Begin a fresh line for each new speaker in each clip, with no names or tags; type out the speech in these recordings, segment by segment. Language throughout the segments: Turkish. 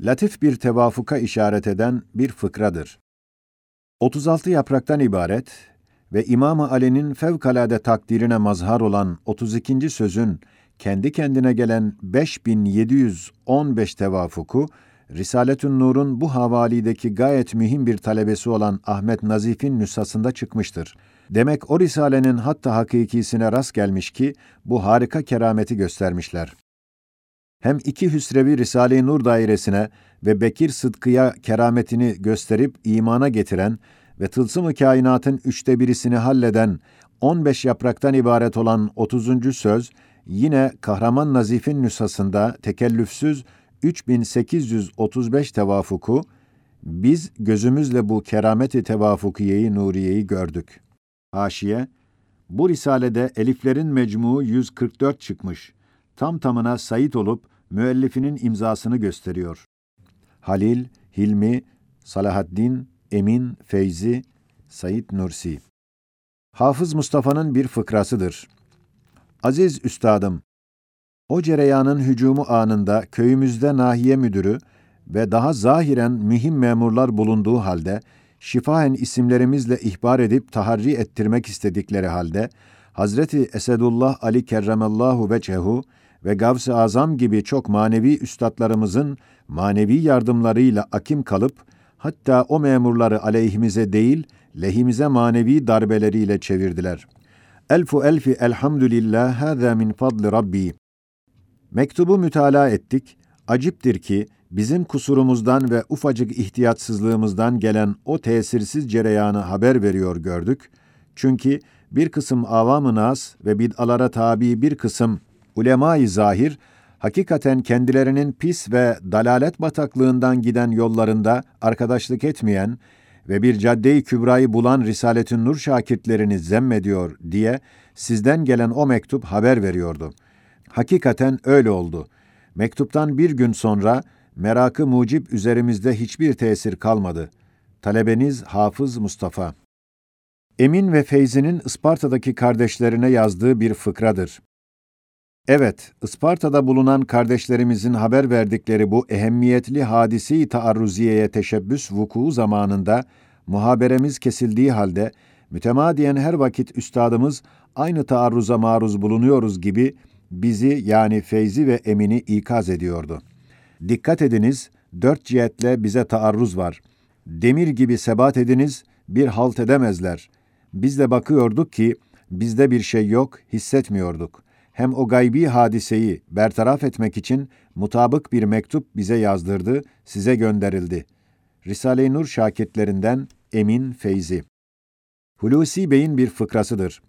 latif bir tevafuka işaret eden bir fıkradır. 36 yapraktan ibaret ve İmam-ı Ali'nin fevkalade takdirine mazhar olan 32. sözün kendi kendine gelen 5715 tevafuku, Risaletün Nur'un bu havalideki gayet mühim bir talebesi olan Ahmet Nazif'in nüshasında çıkmıştır. Demek o risalenin hatta hakikisine rast gelmiş ki bu harika kerameti göstermişler. Hem iki hüsrevi Risale-i Nur dairesine ve Bekir Sıtkı'ya kerametini gösterip imana getiren ve tılsım-ı kainatın üçte birisini halleden 15 yapraktan ibaret olan 30. söz, yine Kahraman Nazif'in nüshasında tekellüfsüz 3835 tevafuku, biz gözümüzle bu kerameti tevafukiyeyi nuriyeyi gördük. Haşiye, bu risalede eliflerin mecmuu 144 çıkmış. Tam tamına sayit olup müellifinin imzasını gösteriyor. Halil, Hilmi, Salahaddin, Emin, Feyzi, Said Nursi. Hafız Mustafa'nın bir fıkrasıdır. Aziz üstadım, o cereyanın hücumu anında köyümüzde nahiye müdürü ve daha zahiren mühim memurlar bulunduğu halde şifahen isimlerimizle ihbar edip taharri ettirmek istedikleri halde Hazreti Esedullah Ali kerremallahu vechehu ve Gavs-ı Azam gibi çok manevi üstadlarımızın manevi yardımlarıyla akim kalıp hatta o memurları aleyhimize değil lehimize manevi darbeleriyle çevirdiler. Elfu elfi elhamdülillah hâzâ min fadli rabbi. Mektubu mütalaa ettik. Aciptir ki bizim kusurumuzdan ve ufacık ihtiyatsızlığımızdan gelen o tesirsiz cereyanı haber veriyor gördük. Çünkü bir kısım avam-ı nas ve bid'alara tabi bir kısım ulema-i zahir, hakikaten kendilerinin pis ve dalalet bataklığından giden yollarında arkadaşlık etmeyen ve bir cadde-i kübrayı bulan Risaletün Nur şakirtlerini zemmediyor diye sizden gelen o mektup haber veriyordu. Hakikaten öyle oldu. Mektuptan bir gün sonra merakı mucip üzerimizde hiçbir tesir kalmadı. Talebeniz Hafız Mustafa. Emin ve Feyzi'nin Isparta'daki kardeşlerine yazdığı bir fıkradır. Evet, Isparta'da bulunan kardeşlerimizin haber verdikleri bu ehemmiyetli hadisi taarruziyeye teşebbüs vuku zamanında muhaberemiz kesildiği halde mütemadiyen her vakit üstadımız aynı taarruza maruz bulunuyoruz gibi bizi yani Feyzi ve Emin'i ikaz ediyordu. Dikkat ediniz, dört cihetle bize taarruz var. Demir gibi sebat ediniz, bir halt edemezler. Biz de bakıyorduk ki, bizde bir şey yok, hissetmiyorduk. Hem o gaybi hadiseyi bertaraf etmek için mutabık bir mektup bize yazdırdı, size gönderildi. Risale-i Nur şakitlerinden Emin Feyzi Hulusi Bey'in bir fıkrasıdır.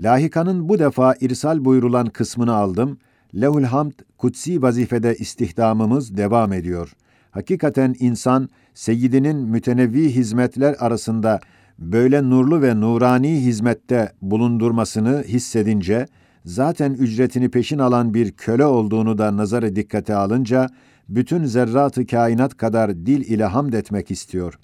Lahikanın bu defa irsal buyurulan kısmını aldım. Lehul hamd kutsi vazifede istihdamımız devam ediyor. Hakikaten insan seyyidinin mütenevvi hizmetler arasında böyle nurlu ve nurani hizmette bulundurmasını hissedince zaten ücretini peşin alan bir köle olduğunu da nazarı dikkate alınca bütün zerratı kainat kadar dil ile hamd etmek istiyor.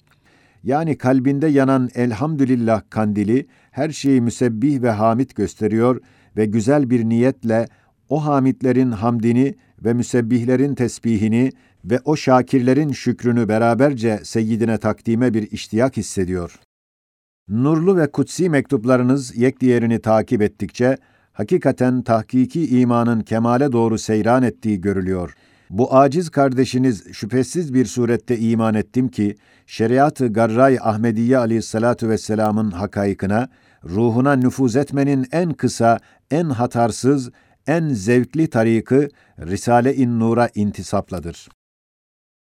Yani kalbinde yanan elhamdülillah kandili her şeyi müsebbih ve hamid gösteriyor ve güzel bir niyetle o hamitlerin hamdini ve müsebbihlerin tesbihini ve o şakirlerin şükrünü beraberce seyyidine takdime bir iştiyak hissediyor. Nurlu ve kutsi mektuplarınız yek diğerini takip ettikçe, hakikaten tahkiki imanın kemale doğru seyran ettiği görülüyor. Bu aciz kardeşiniz şüphesiz bir surette iman ettim ki, şeriat-ı Garray Ahmediye aleyhissalatu vesselamın hakaykına, ruhuna nüfuz etmenin en kısa, en hatarsız, en zevkli tarikı Risale-i Nur'a intisapladır.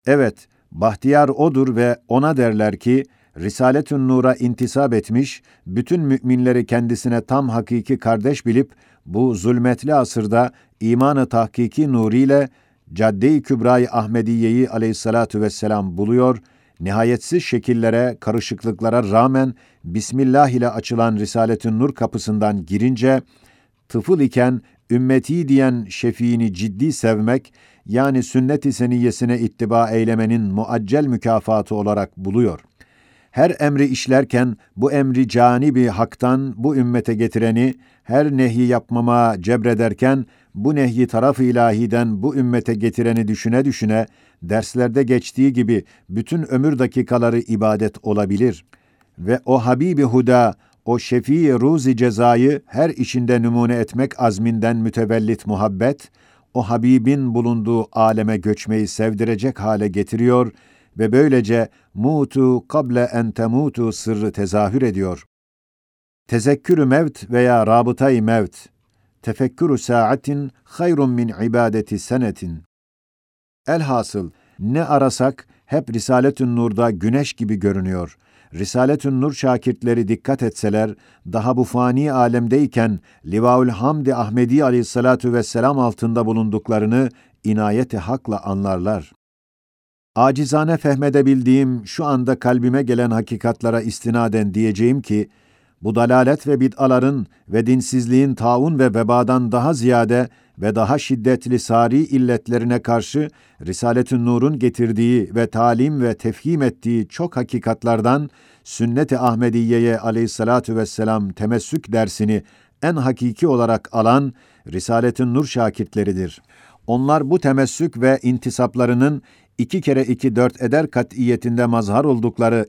Evet, bahtiyar odur ve ona derler ki, Risaletün Nur'a intisap etmiş, bütün müminleri kendisine tam hakiki kardeş bilip, bu zulmetli asırda imanı tahkiki nuriyle Cadde-i Kübra-i Ahmediye'yi aleyhissalatu vesselam buluyor, nihayetsiz şekillere, karışıklıklara rağmen Bismillah ile açılan Risaletün Nur kapısından girince, tıfıl iken ümmeti diyen şefiini ciddi sevmek, yani sünnet-i seniyyesine ittiba eylemenin muaccel mükafatı olarak buluyor. Her emri işlerken bu emri canibi haktan bu ümmete getireni, her nehi yapmama cebrederken bu nehyi taraf ilahiden bu ümmete getireni düşüne düşüne derslerde geçtiği gibi bütün ömür dakikaları ibadet olabilir. Ve o Habibi Huda, o şefii ruzi cezayı her işinde numune etmek azminden mütevellit muhabbet, o Habibin bulunduğu aleme göçmeyi sevdirecek hale getiriyor ve böylece mutu kable en temutu sırrı tezahür ediyor. Tezekkürü mevt veya rabıtayı mevt, tefekkürü saatin hayrun min ibadeti senetin. Elhasıl ne arasak hep Risaletün Nur'da güneş gibi görünüyor. Risaletün Nur şakirtleri dikkat etseler, daha bu fani alemdeyken Livaül Hamdi Ahmedi aleyhissalatu vesselam altında bulunduklarını inayeti hakla anlarlar. Acizane fehmedebildiğim şu anda kalbime gelen hakikatlara istinaden diyeceğim ki, bu dalalet ve bid'aların ve dinsizliğin taun ve vebadan daha ziyade ve daha şiddetli sari illetlerine karşı Risaletün Nur'un getirdiği ve talim ve tefhim ettiği çok hakikatlardan sünnet-i Ahmediye'ye aleyhissalatu vesselam temessük dersini en hakiki olarak alan Risaletün Nur şakirtleridir. Onlar bu temessük ve intisaplarının iki kere iki dört eder kat'iyetinde mazhar oldukları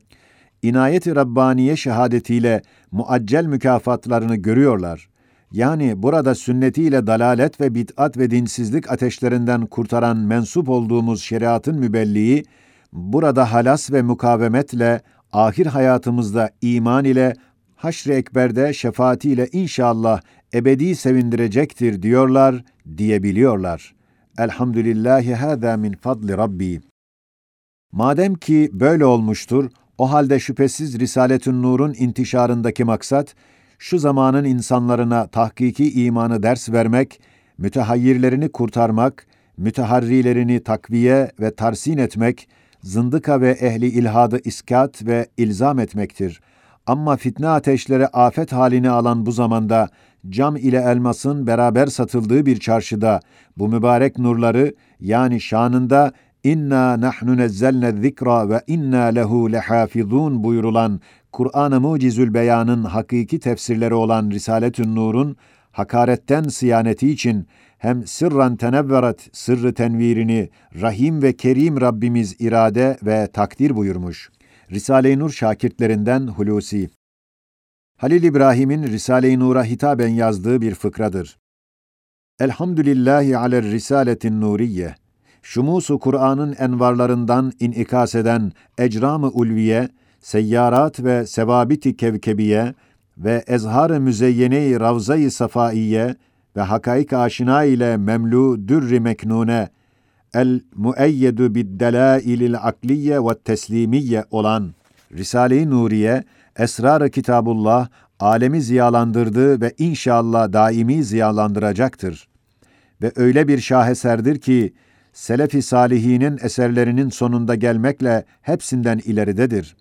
inayet-i Rabbaniye şehadetiyle muaccel mükafatlarını görüyorlar. Yani burada sünnetiyle dalalet ve bid'at ve dinsizlik ateşlerinden kurtaran mensup olduğumuz şeriatın mübelliği, burada halas ve mukavemetle, ahir hayatımızda iman ile, haşr-ı ekberde şefaatiyle inşallah ebedi sevindirecektir diyorlar, diyebiliyorlar. Elhamdülillahi hâzâ min fadli Rabbi. Madem ki böyle olmuştur, o halde şüphesiz Risaletün Nur'un intişarındaki maksat, şu zamanın insanlarına tahkiki imanı ders vermek, mütehayyirlerini kurtarmak, müteharrilerini takviye ve tarsin etmek, zındıka ve ehli ilhadı iskat ve ilzam etmektir. Ama fitne ateşleri afet halini alan bu zamanda, cam ile elmasın beraber satıldığı bir çarşıda, bu mübarek nurları, yani şanında İnna nahnu nezzelne zikra ve inna lehu lehafizun buyurulan Kur'an-ı Mucizül Beyan'ın hakiki tefsirleri olan Risaletün Nur'un hakaretten siyaneti için hem sırran tenevveret sırrı tenvirini Rahim ve Kerim Rabbimiz irade ve takdir buyurmuş. Risale-i Nur şakirtlerinden Hulusi. Halil İbrahim'in Risale-i Nur'a hitaben yazdığı bir fıkradır. Elhamdülillahi aler risaletin nuriyye şumusu Kur'an'ın envarlarından inikas eden ecram-ı ulviye, seyyarat ve sevabiti kevkebiye ve ezhar-ı müzeyyene-i ravza-i safaiye ve hakaik aşina ile memlu dürri meknune, el mueyyedu bid-delailil akliye ve teslimiye olan Risale-i Nuriye, Esrar-ı Kitabullah, alemi ziyalandırdı ve inşallah daimi ziyalandıracaktır. Ve öyle bir şaheserdir ki, Selefi salihinin eserlerinin sonunda gelmekle hepsinden ileridedir.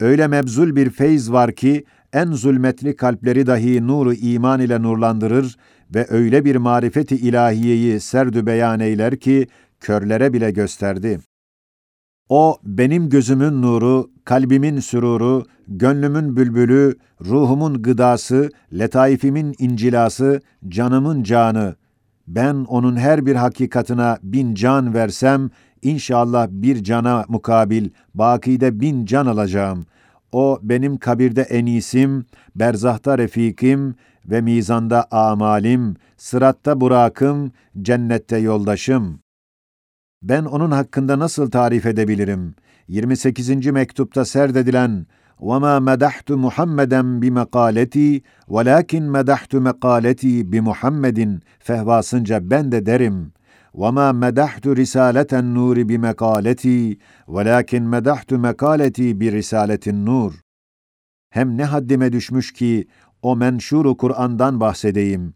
Öyle mebzul bir feyz var ki, en zulmetli kalpleri dahi nuru iman ile nurlandırır ve öyle bir marifeti ilahiyeyi serdü beyan eyler ki, körlere bile gösterdi. O, benim gözümün nuru, kalbimin süruru, gönlümün bülbülü, ruhumun gıdası, letaifimin incilası, canımın canı, ben onun her bir hakikatına bin can versem, inşallah bir cana mukabil, bakide bin can alacağım. O benim kabirde enisim, berzahta refikim ve mizanda amalim, sıratta burakım, cennette yoldaşım. Ben onun hakkında nasıl tarif edebilirim? 28. mektupta serdedilen وَمَا مَدَحْتُ مُحَمَّدًا بِمَقَالَتِي وَلَاكِنْ مَدَحْتُ مَقَالَتِي بِمُحَمَّدٍ fehvasınca ben de derim. وَمَا مَدَحْتُ رِسَالَةَ النُّورِ بِمَقَالَتِي وَلَاكِنْ مَدَحْتُ مَقَالَتِي بِرِسَالَةِ النُّورِ Hem ne haddime düşmüş ki o menşuru Kur'an'dan bahsedeyim.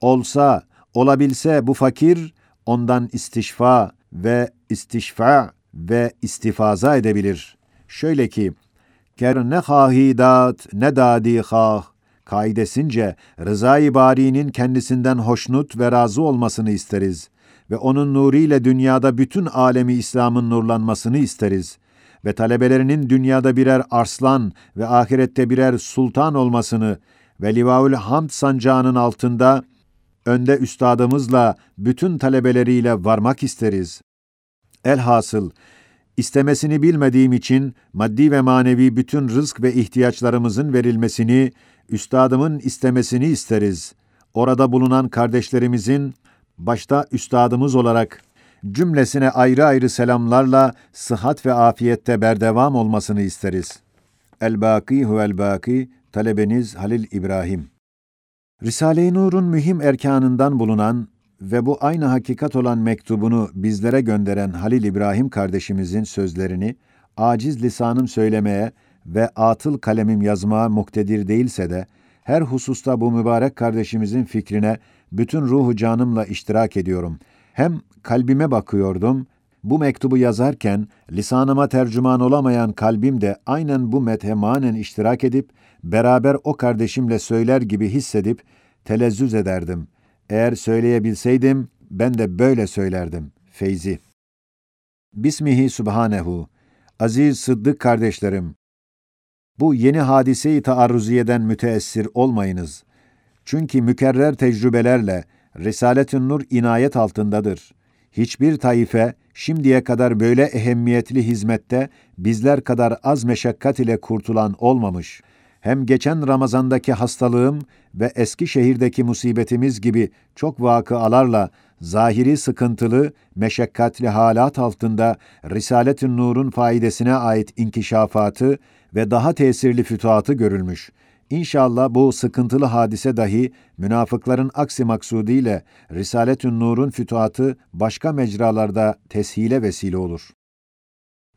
Olsa, olabilse bu fakir ondan istişfa ve istişfa ve istifaza edebilir. Şöyle ki, ker ne hahidat ne dadi hah, kaidesince rızayı barinin kendisinden hoşnut ve razı olmasını isteriz ve onun nuriyle dünyada bütün alemi İslam'ın nurlanmasını isteriz ve talebelerinin dünyada birer arslan ve ahirette birer sultan olmasını ve Livaül Hamd sancağının altında önde üstadımızla bütün talebeleriyle varmak isteriz. Elhasıl, istemesini bilmediğim için maddi ve manevi bütün rızk ve ihtiyaçlarımızın verilmesini, üstadımın istemesini isteriz. Orada bulunan kardeşlerimizin, başta üstadımız olarak cümlesine ayrı ayrı selamlarla sıhhat ve afiyette berdevam olmasını isteriz. El-Baki huvel-Baki, talebeniz Halil İbrahim. Risale-i Nur'un mühim erkanından bulunan ve bu aynı hakikat olan mektubunu bizlere gönderen Halil İbrahim kardeşimizin sözlerini aciz lisanım söylemeye ve atıl kalemim yazmaya muktedir değilse de her hususta bu mübarek kardeşimizin fikrine bütün ruhu canımla iştirak ediyorum. Hem kalbime bakıyordum, bu mektubu yazarken lisanıma tercüman olamayan kalbim de aynen bu methe manen iştirak edip beraber o kardeşimle söyler gibi hissedip telezzüz ederdim. Eğer söyleyebilseydim ben de böyle söylerdim. Feyzi. Bismihi Subhanehu. Aziz Sıddık kardeşlerim, bu yeni hadiseyi taarruziyeden müteessir olmayınız. Çünkü mükerrer tecrübelerle Risalet-ü Nur inayet altındadır. Hiçbir taife şimdiye kadar böyle ehemmiyetli hizmette bizler kadar az meşakkat ile kurtulan olmamış. Hem geçen Ramazandaki hastalığım ve eski şehirdeki musibetimiz gibi çok vakıalarla zahiri sıkıntılı, meşakkatli halat altında Risalet-ü Nur'un faidesine ait inkişafatı ve daha tesirli fütuhatı görülmüş. İnşallah bu sıkıntılı hadise dahi münafıkların aksi maksudiyle Risalet-ü Nur'un fütuhatı başka mecralarda teshile vesile olur.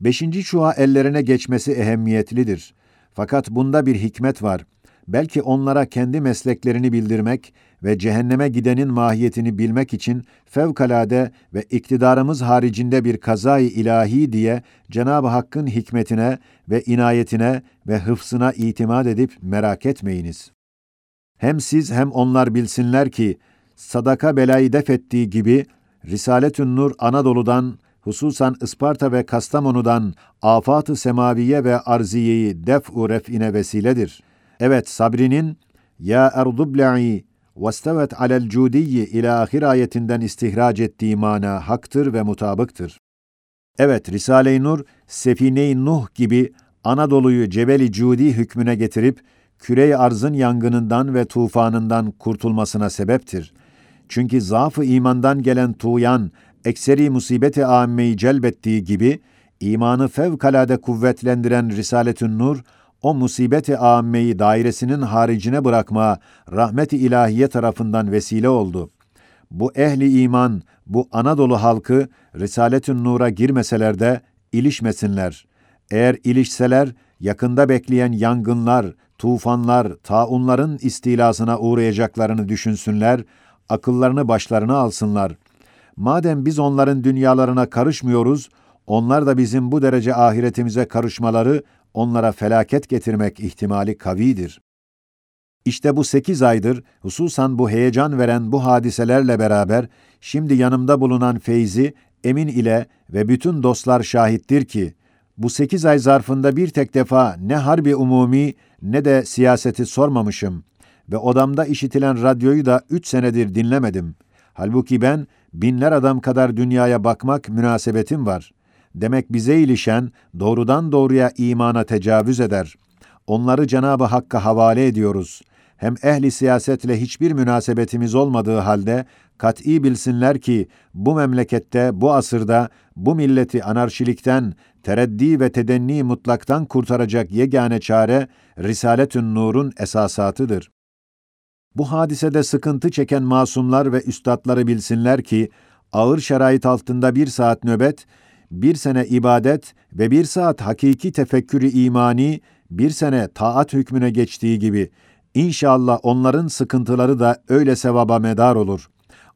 Beşinci çuğa ellerine geçmesi ehemmiyetlidir. Fakat bunda bir hikmet var. Belki onlara kendi mesleklerini bildirmek ve cehenneme gidenin mahiyetini bilmek için fevkalade ve iktidarımız haricinde bir kazayı ilahi diye Cenab-ı Hakk'ın hikmetine ve inayetine ve hıfsına itimat edip merak etmeyiniz. Hem siz hem onlar bilsinler ki sadaka belayı def ettiği gibi Risaletün Nur Anadolu'dan hususan Isparta ve Kastamonu'dan afat-ı semaviye ve arziyeyi def-u ref'ine vesiledir. Evet Sabri'nin Ya erdubla'i vestevet alel cudiyyi ila ahir ayetinden istihraç ettiği mana haktır ve mutabıktır. Evet Risale-i Nur, Sefine-i Nuh gibi Anadolu'yu Cebeli Cudi hükmüne getirip kürey arzın yangınından ve tufanından kurtulmasına sebeptir. Çünkü zaafı imandan gelen tuğyan, ekseri musibeti âmmeyi celbettiği gibi, imanı fevkalade kuvvetlendiren Risaletün Nur, o musibeti âmmeyi dairesinin haricine bırakma rahmeti ilahiye tarafından vesile oldu. Bu ehli iman, bu Anadolu halkı Risaletün Nur'a girmeseler de ilişmesinler. Eğer ilişseler yakında bekleyen yangınlar, tufanlar, taunların istilasına uğrayacaklarını düşünsünler, akıllarını başlarına alsınlar. Madem biz onların dünyalarına karışmıyoruz, onlar da bizim bu derece ahiretimize karışmaları onlara felaket getirmek ihtimali kavidir. İşte bu sekiz aydır, hususan bu heyecan veren bu hadiselerle beraber, şimdi yanımda bulunan Feyzi, Emin ile ve bütün dostlar şahittir ki, bu sekiz ay zarfında bir tek defa ne harbi umumi ne de siyaseti sormamışım ve odamda işitilen radyoyu da üç senedir dinlemedim. Halbuki ben binler adam kadar dünyaya bakmak münasebetim var. Demek bize ilişen doğrudan doğruya imana tecavüz eder. Onları Cenab-ı Hakk'a havale ediyoruz. Hem ehli siyasetle hiçbir münasebetimiz olmadığı halde kat'î bilsinler ki bu memlekette, bu asırda bu milleti anarşilikten, tereddi ve tedenni mutlaktan kurtaracak yegane çare Risaletün Nur'un esasatıdır. Bu hadisede sıkıntı çeken masumlar ve üstadları bilsinler ki ağır şerait altında bir saat nöbet bir sene ibadet ve bir saat hakiki tefekkürü imani, bir sene taat hükmüne geçtiği gibi, inşallah onların sıkıntıları da öyle sevaba medar olur.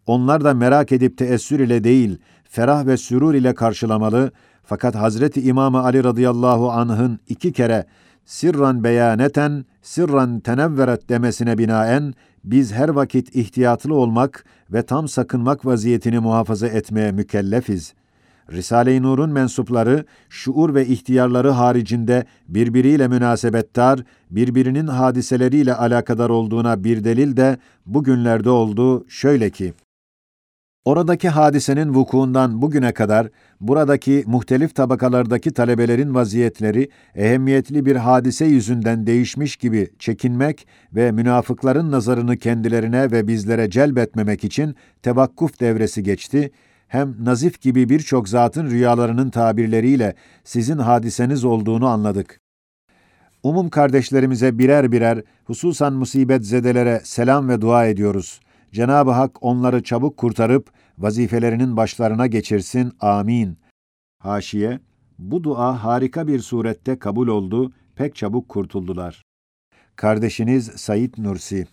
Onlar da merak edip teessür ile değil, ferah ve sürur ile karşılamalı, fakat Hazreti İmam Ali radıyallahu anh'ın iki kere sirran beyaneten, sirran tenevveret demesine binaen, biz her vakit ihtiyatlı olmak ve tam sakınmak vaziyetini muhafaza etmeye mükellefiz.'' Risale-i Nur'un mensupları, şuur ve ihtiyarları haricinde birbiriyle münasebettar, birbirinin hadiseleriyle alakadar olduğuna bir delil de bugünlerde oldu şöyle ki, Oradaki hadisenin vukuundan bugüne kadar buradaki muhtelif tabakalardaki talebelerin vaziyetleri ehemmiyetli bir hadise yüzünden değişmiş gibi çekinmek ve münafıkların nazarını kendilerine ve bizlere celbetmemek için tevakkuf devresi geçti. Hem Nazif gibi birçok zatın rüyalarının tabirleriyle sizin hadiseniz olduğunu anladık. Umum kardeşlerimize birer birer, hususan musibet zedelere selam ve dua ediyoruz. Cenab-ı Hak onları çabuk kurtarıp vazifelerinin başlarına geçirsin. Amin. Haşiye, bu dua harika bir surette kabul oldu, pek çabuk kurtuldular. Kardeşiniz Sayit Nursi